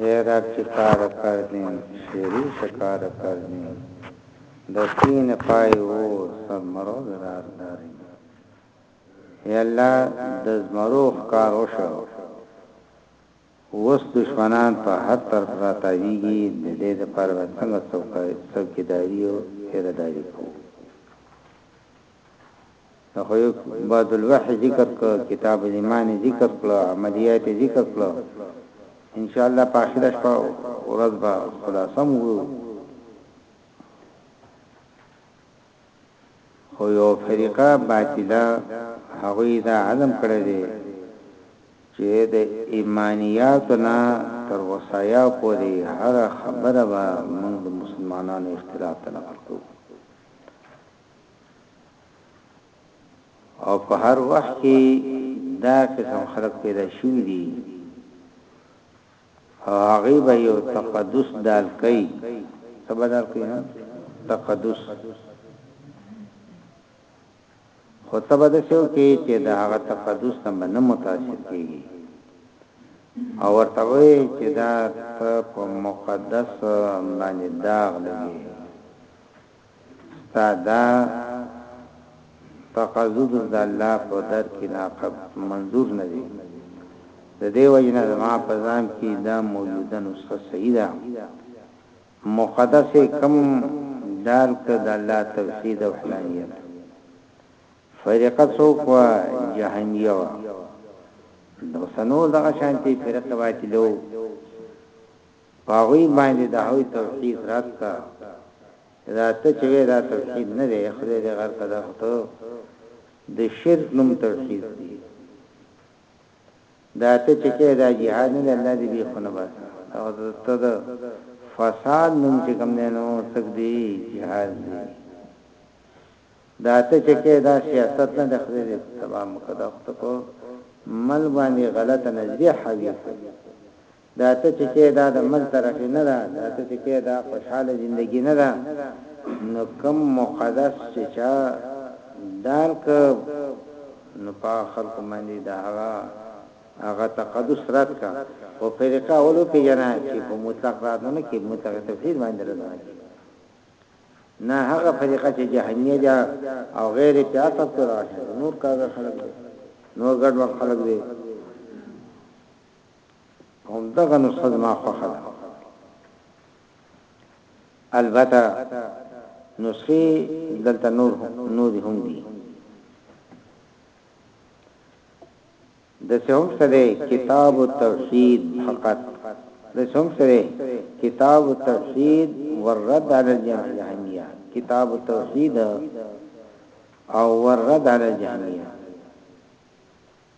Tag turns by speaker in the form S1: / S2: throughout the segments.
S1: اے رب چه کار کردیم شیری چه کار کردیم د تین پای او سب مرو ضرار داریم اے الله د زمرو ښکار وشو وس دشمنان په هر طرف را تاویږي د دې لپاره څنګه څوکیداری او سرداری کوو نو خو بعد الوحی ذکر کړ کتاب ایمان ذکر کړ عملیات ذکر کړ ان شاء الله په اخره شپه ورځ به خلاصه مو خو یو فرقه باطله هغه دا عزم کړی دی چې د ایمانیات نه تر وصایا پورې هر خبره به موږ مسلمانانو اختلاف ته نه ورکو او په هر وخت کې دا قسم خلق پیدا شوي دي او هغه به یو تقدس دال کوي سبا دال کوي نه تقدس خو تبه د شو کې چې دا هغه تقدس تم نه متاثر کیږي او ورته وایي چې دا په مقدس باندې داغ لګي ستا دا تقزز د الله په در کې ناقب، منظور، نه دی. د دې وجې نه زما په ځان کې دا موجوده نسخه صحیح ده. مقدس کوم ډال کړه د الله توحید او وحدانیت. فرقه څوک وه؟ جهمیه وه. د اوسنو دغه شانتې فرقې باطلو. په هغوی باندې د هغوی توحید رد کړه چې دا ته چې وې دا توحید نه دی خدای دې غر کړه خو ته د شرک نوم توحید دی دا ته چې کې دا جهاد نه الله دې به خونه بس او ته د فساد نوم چې کوم نه نو سګ دی جهاد دی دا ته چې کې دا سیاست نه د خدای دې تمام کړه خو ته مل باندې غلط نظریه حویه دا ته چې کې دا د مل ترقي نه ده دا ته چې کې دا خوشحاله زندګي نه ده نو کوم مقدس چې چا دان که نو په خلکو باندې دا هغه هغه تقدس رد کا او فرقه اولو په جنا چې په مطلق رات نه کې مطلق تفسیر باندې رد نه کی نه هغه فرقه چې جهنیه ده او غیر په عطف تر نور کاغه خلک نور ګډ وخت خلک دي هم دغه نسخه زما خوښه ده البته نسخې دلته نور نور هم دي د څوم سره کتاب التوحید فقط د څوم سره کتاب التوحید والرد علی الجهل الجهمیه کتاب التوحید او والرد علی الجهمیه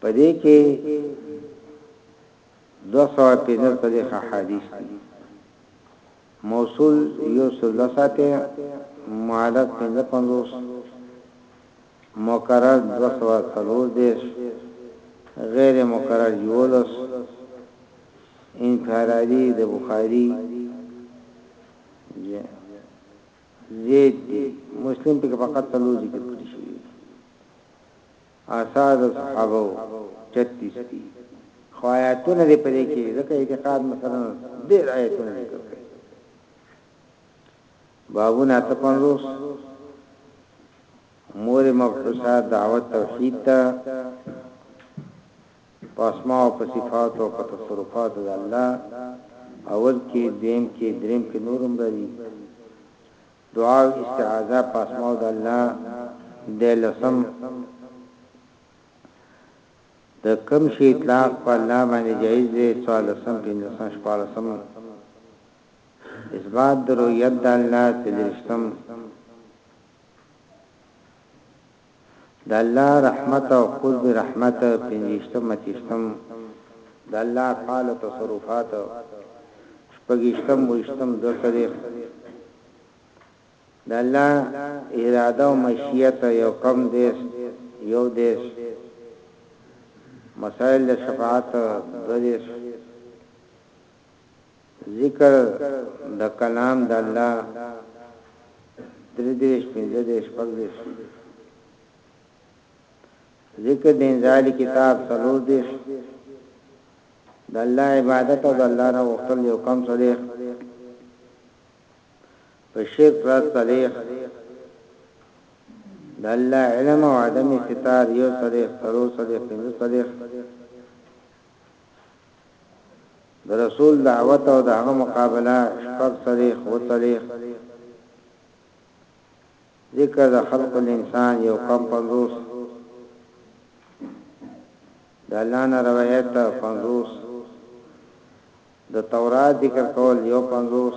S1: په دې کې 215 په دې حدیث دی موصول یو سلو ساته معلق 55 مکرر 240 دیش غیر مکرر یولس انفرادی د بخاری زيد دي مسلم پکې فقط څلور ذکر کړي شوي دي آثار صحابه 36 دي خو آیاتونه دې پرې کې ځکه اعتقاد مثلا ډېر آیاتونه ذکر کړي بابونه تپنځوس مور مبحوثه دعوت توحید ته په اسماء او په صفاتو او په تصرفاتو د الله اول کې دویم کې دریم کې نور هم راځي دعا او استعاذه په اسماء د الله د لسم د کم شي اطلاق په الله باندې جایز دی سوال سم پنځم شپږ سم اثبات درو ید الله تلشتم د الله رحمت او قرب رحمت پنځویشتم اتیشتم د الله افعال او تصرفات شپږیشتم اویشتم دوه څلویښت د الله اراده او مشیت یو کم دیس یو دیس مسائل د شفاعت دوه دیس ذکر د کلام د الله درې دېرش پنځه دېرش شپږ دېرش ذکر د انزال کتاب څلور دېرش د الله عبادت او د الله نه وختل یو کم صلیخ په شرک را صلیخ د الله علم او عدم ستار یو صلیخ سرو صلیخ پنځه صلیخ د رسول دعوت او د هغه مقابله شپږ څلوېښت اووه څلوېښت ذکر د خلق الانسان یو کم پنځوس د الله نه روایت پنځوس د تورات ذکر کول یو پنځوس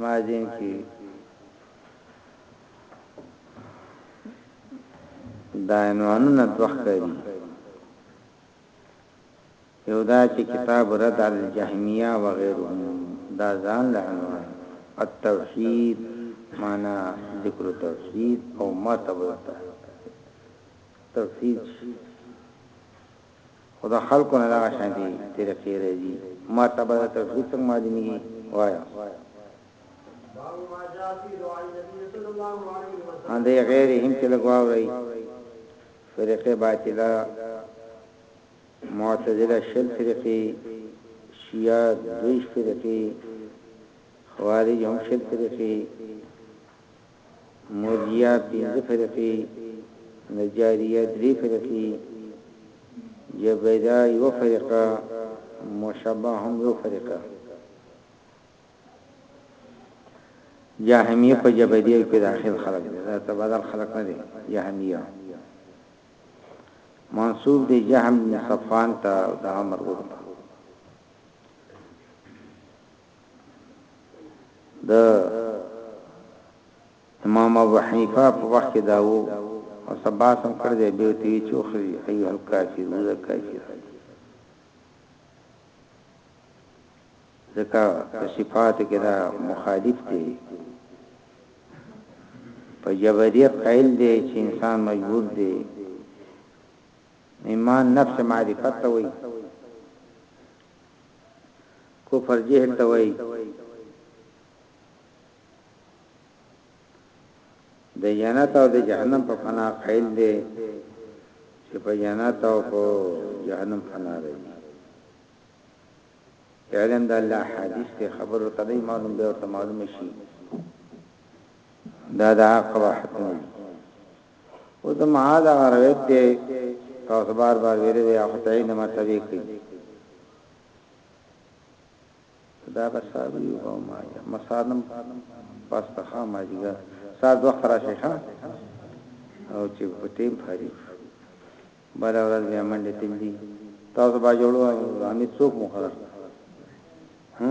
S1: ما دین کې دا عنوانونه دوه ښکاري یو دا چې کتاب رد علی الجهمیه و غیرهم دا ځان له عنوان التوحید معنا ذکر توحید او مرتبه توحید خو د خلکو نه دغه شانتې طریقې راځي ماته به د توحید څنګه معلومیږي وایه. ان دی غیرې هم چې لږ واورئ فرقه باطله معتزله شل فرقه شیعه دویش فرقه خوارج هم شل فرقه مرجیه پنځه فرقې، نجاریه درې فرقې، جبریه یوه فرقه، مشبه هم یوه فرقه. جهمیه په جبریه کې داخل خلق دي، دا تبادل خلق نه دي جهمیه. منصوب دی جهم بن صفان ته د عمر ګروپ. د امام ابو حنیفه په وخت کې دا وو او سبا سم کړ دې به تی چوخري ایو هل کافرون د کافر ځکه په صفات کې دا مخالف دی په جبریت قائل دی چې انسان مجبور دی ایمان نفس معرفت ته وایي کفر جهل ته وایي د جنت او د جهنم په فنا قائل دي چې په جنت او په جهنم فنا دي علم د الله حدیث ته خبر ورته دی معلوم دی ورته معلوم شي دا دا قواحت نه او د معاذ هغه روایت دی تاسو بار بار ویلي دی هغه تعین د مرتبه کوي دا بساوی او ما یا مسالم پس ته ها ما دیګه سات وخت راشي ها او چې په ټیم فارغ بل ورځ بیا منډه تندي تاسو با جوړو امید څوک مخالف ها